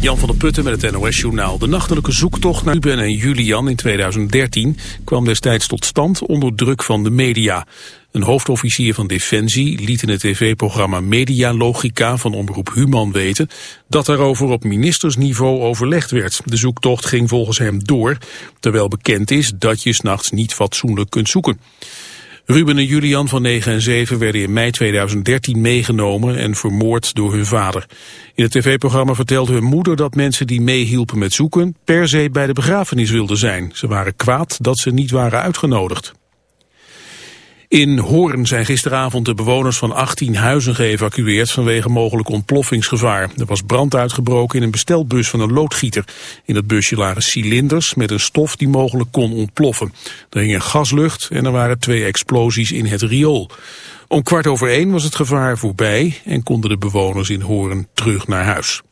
Jan van der Putten met het NOS-journaal. De nachtelijke zoektocht naar Ruben en Julian in 2013 kwam destijds tot stand onder druk van de media. Een hoofdofficier van Defensie liet in het tv-programma Medialogica van Omroep Human weten dat daarover op ministersniveau overlegd werd. De zoektocht ging volgens hem door, terwijl bekend is dat je s'nachts niet fatsoenlijk kunt zoeken. Ruben en Julian van 9 en 7 werden in mei 2013 meegenomen en vermoord door hun vader. In het tv-programma vertelde hun moeder dat mensen die meehielpen met zoeken per se bij de begrafenis wilden zijn. Ze waren kwaad dat ze niet waren uitgenodigd. In Hoorn zijn gisteravond de bewoners van 18 huizen geëvacueerd vanwege mogelijk ontploffingsgevaar. Er was brand uitgebroken in een bestelbus van een loodgieter. In het busje lagen cilinders met een stof die mogelijk kon ontploffen. Er hing een gaslucht en er waren twee explosies in het riool. Om kwart over één was het gevaar voorbij en konden de bewoners in Hoorn terug naar huis.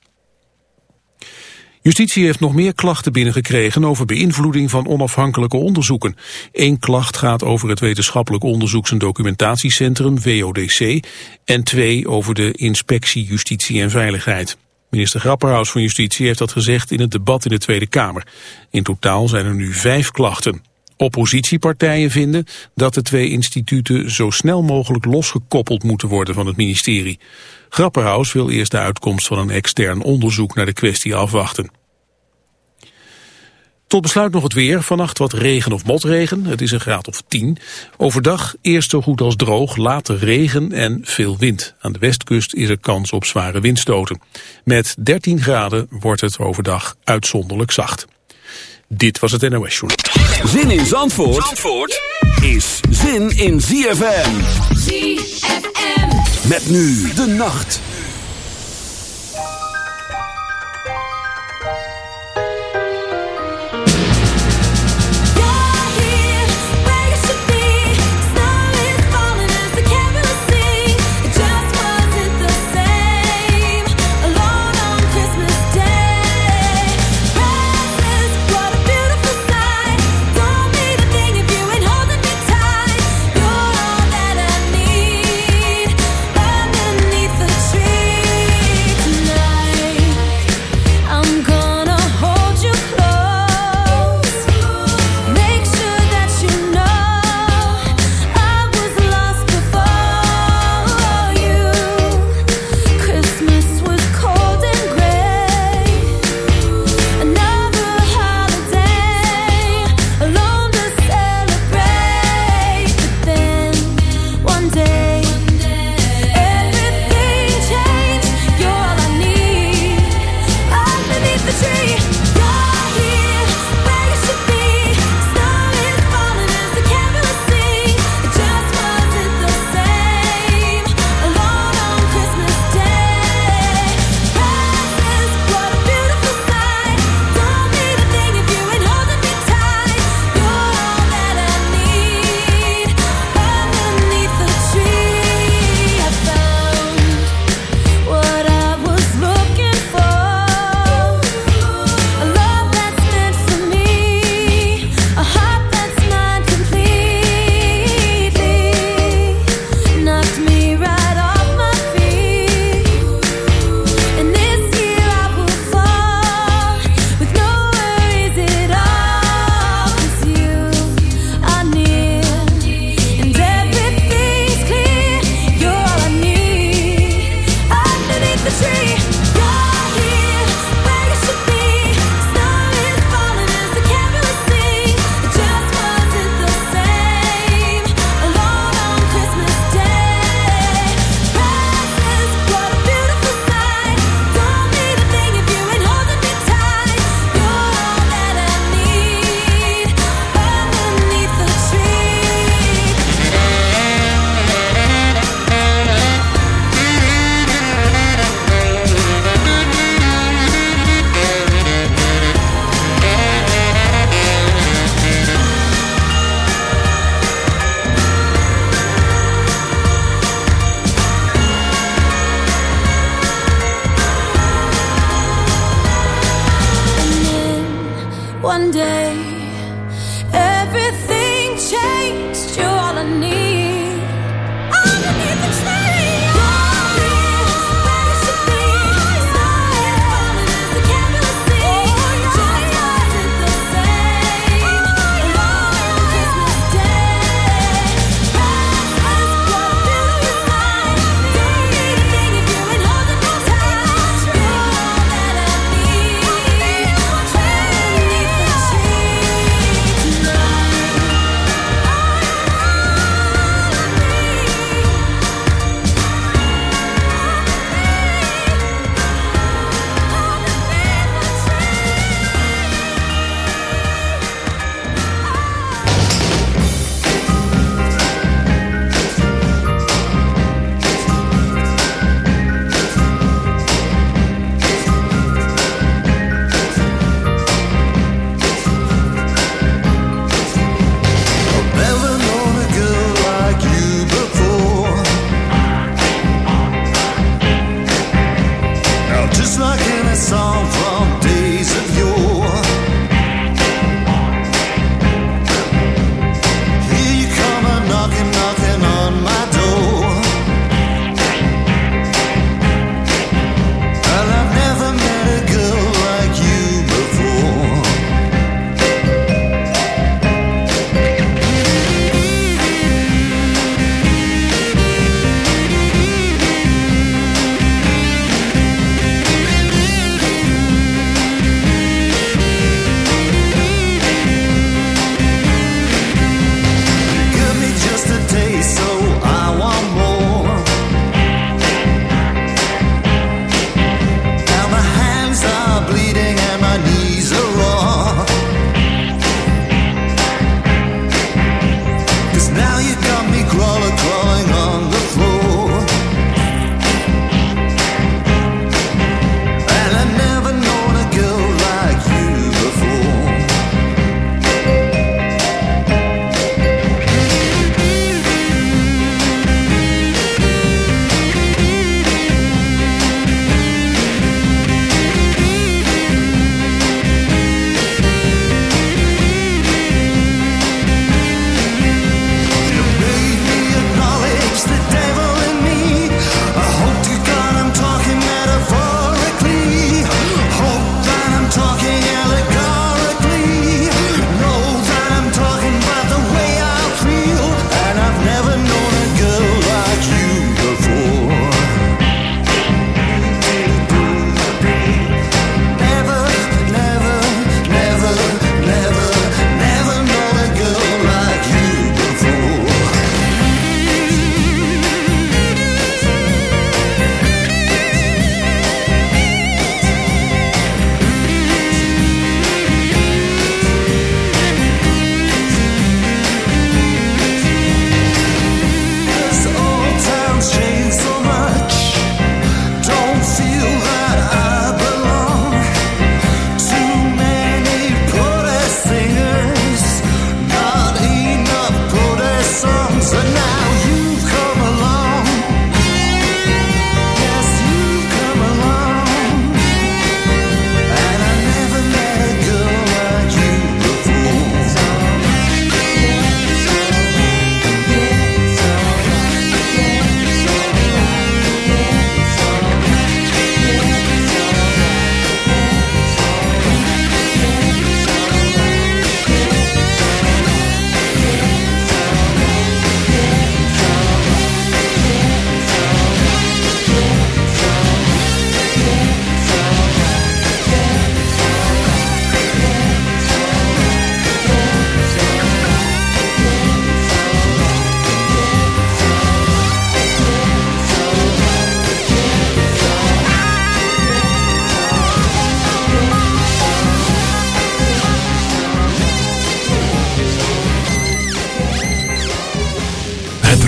Justitie heeft nog meer klachten binnengekregen over beïnvloeding van onafhankelijke onderzoeken. Eén klacht gaat over het Wetenschappelijk Onderzoeks- en Documentatiecentrum, WODC, en twee over de Inspectie Justitie en Veiligheid. Minister Grapperhaus van Justitie heeft dat gezegd in het debat in de Tweede Kamer. In totaal zijn er nu vijf klachten. Oppositiepartijen vinden dat de twee instituten zo snel mogelijk losgekoppeld moeten worden van het ministerie. Grapperhaus wil eerst de uitkomst van een extern onderzoek naar de kwestie afwachten. Tot besluit nog het weer. Vannacht wat regen of motregen. Het is een graad of 10. Overdag eerst zo goed als droog, later regen en veel wind. Aan de westkust is er kans op zware windstoten. Met 13 graden wordt het overdag uitzonderlijk zacht. Dit was het NOS Journal. Zin in Zandvoort, Zandvoort is zin in ZFM. ZFM. Met nu de nacht.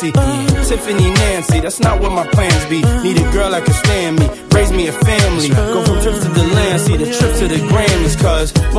Tiffany Nancy, that's not what my plans be.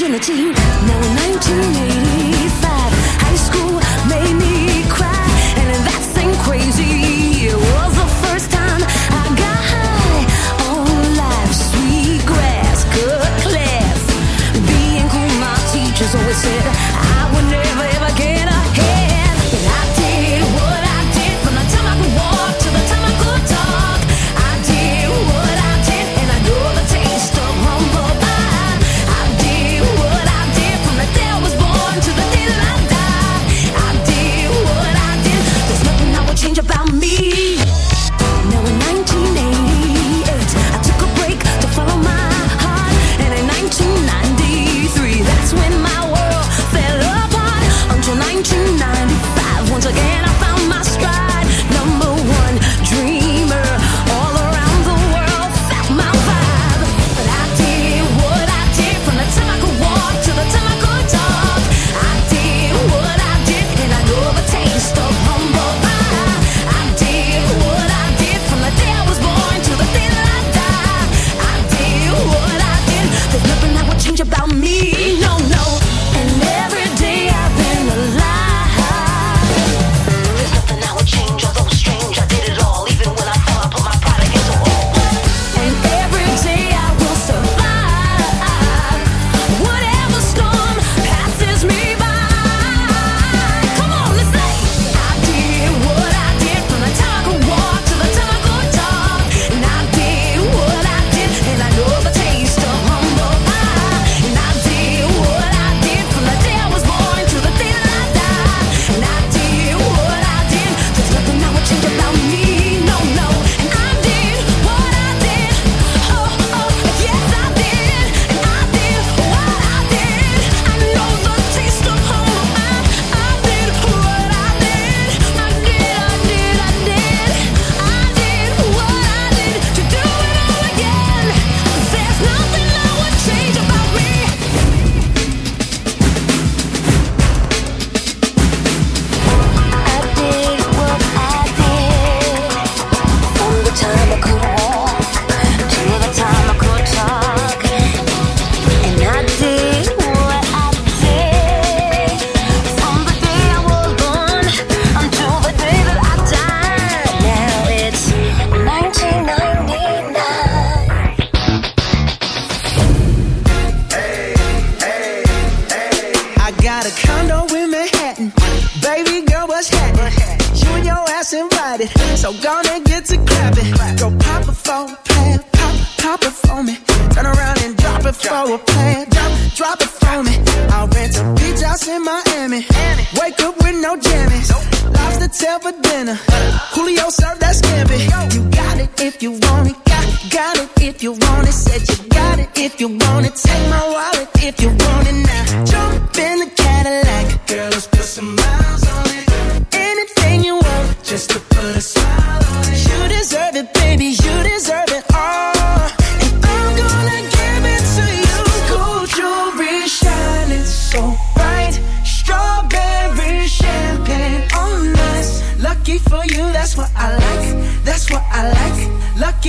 virginity. Now 1985, high school made me cry, and that thing crazy was the first time I got high on life. Sweet grass, good class, being cool. My teachers always said.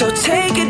So take a